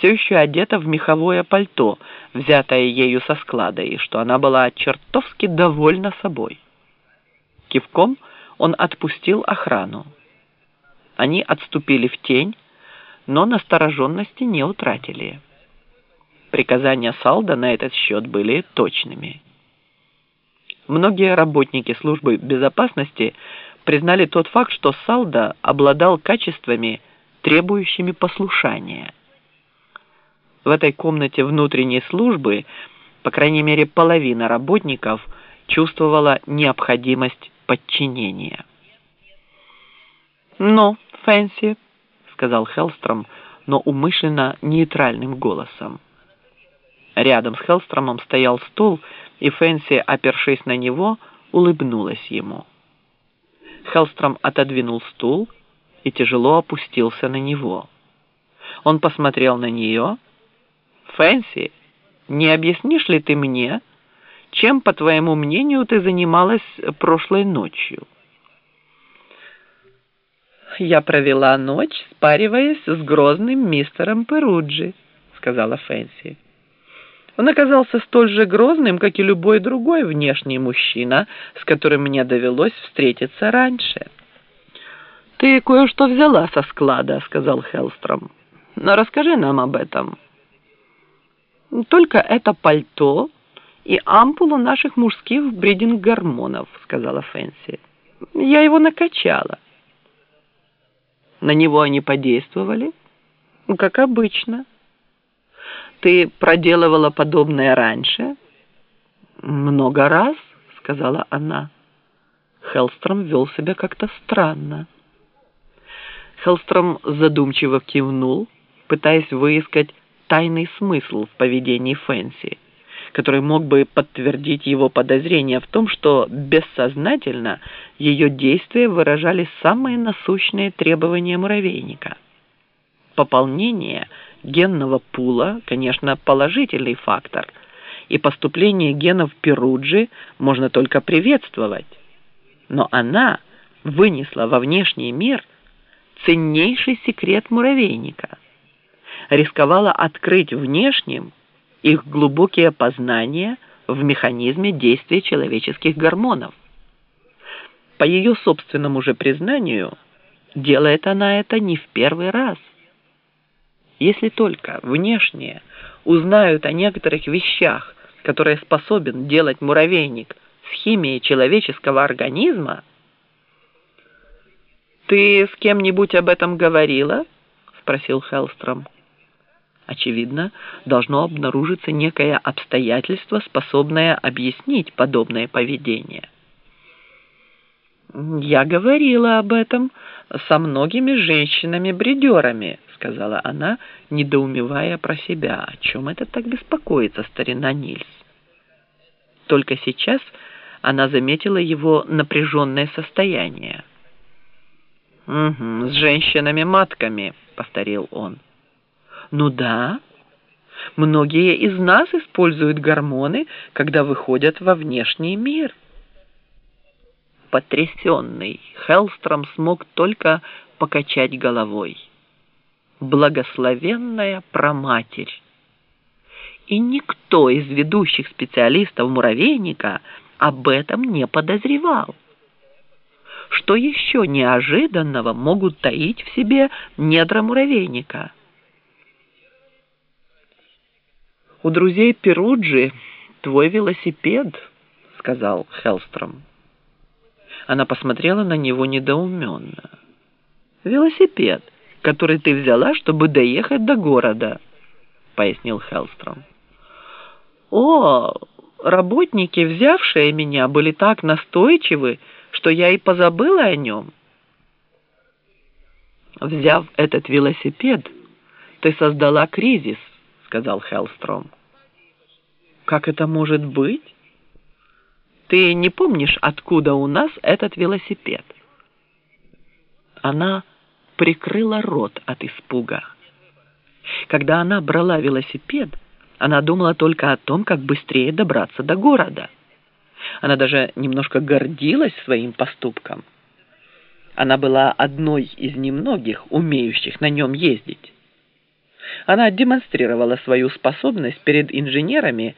все еще одета в меховое пальто, взятое ею со склада, и что она была чертовски довольна собой. Кивком он отпустил охрану. Они отступили в тень, но настороженности не утратили. Приказания Салда на этот счет были точными. Многие работники службы безопасности признали тот факт, что Салда обладал качествами, требующими послушания. В этой комнате внутренней службы, по крайней мере, половина работников чувствовала необходимость подчинения. «Но, Фэнси», — сказал Хеллстром, но умышленно нейтральным голосом. Рядом с Хеллстромом стоял стул, и Фэнси, опершись на него, улыбнулась ему. Хеллстром отодвинул стул и тяжело опустился на него. Он посмотрел на нее. «Фэнси, не объяснишь ли ты мне, чем, по твоему мнению, ты занималась прошлой ночью?» «Я провела ночь, спариваясь с грозным мистером Перуджи», — сказала Фэнси. Он оказался столь же грозным, как и любой другой внешний мужчина, с которым мне довелось встретиться раньше. «Ты кое-что взяла со склада», — сказал Хеллстром. «Но расскажи нам об этом». «Только это пальто и ампулу наших мужских бридинг-гормонов», — сказала Фэнси. «Я его накачала». «На него они подействовали?» «Как обычно». Ты проделывала подобное раньше? Много раз, сказала она. Хелстром вел себя как-то странно. Хелстром задумчиво кивнул, пытаясь выискать тайный смысл в поведении Фэнси, который мог бы подтвердить его подозрение в том, что бессознательно ее действия выражали самые насущные требования муравейника. Пополнение – генного пула, конечно, положительный фактор, и поступление генов Перуджи можно только приветствовать. Но она вынесла во внешний мир ценнейший секрет муравейника, рисковала открыть внешним их глубокие познания в механизме действия человеческих гормонов. По ее собственному же признанию, делает она это не в первый раз. Если только внешние узнают о некоторых вещах, которые способен делать муравейник с химией человеческого организма, «Ты с кем-нибудь об этом говорила?» — спросил Хеллстром. Очевидно, должно обнаружиться некое обстоятельство, способное объяснить подобное поведение. «Я говорила об этом со многими женщинами-бредерами», сказала она, недоумевая про себя, о чем это так беспокоится старина Нильс. Только сейчас она заметила его напряженное состояние. «Угу, с женщинами-матками», — повторил он. «Ну да, многие из нас используют гормоны, когда выходят во внешний мир». Потрясенный, Хеллстром смог только покачать головой благословенная проматерь. И никто из ведущих специалистов муравейника об этом не подозревал. Что еще неожиданного могут таить в себе недра муравейника? «У друзей Перуджи твой велосипед», — сказал Хелстром. Она посмотрела на него недоуменно. «Велосипед?» который ты взяла, чтобы доехать до города», — пояснил Хеллстром. «О, работники, взявшие меня, были так настойчивы, что я и позабыла о нем». «Взяв этот велосипед, ты создала кризис», — сказал Хеллстром. «Как это может быть? Ты не помнишь, откуда у нас этот велосипед?» Она прикрыла рот от испуга. Когда она брала велосипед, она думала только о том, как быстрее добраться до города. Она даже немножко гордилась своим поступком. Она была одной из немногих, умеющих на нем ездить. Она демонстрировала свою способность перед инженерами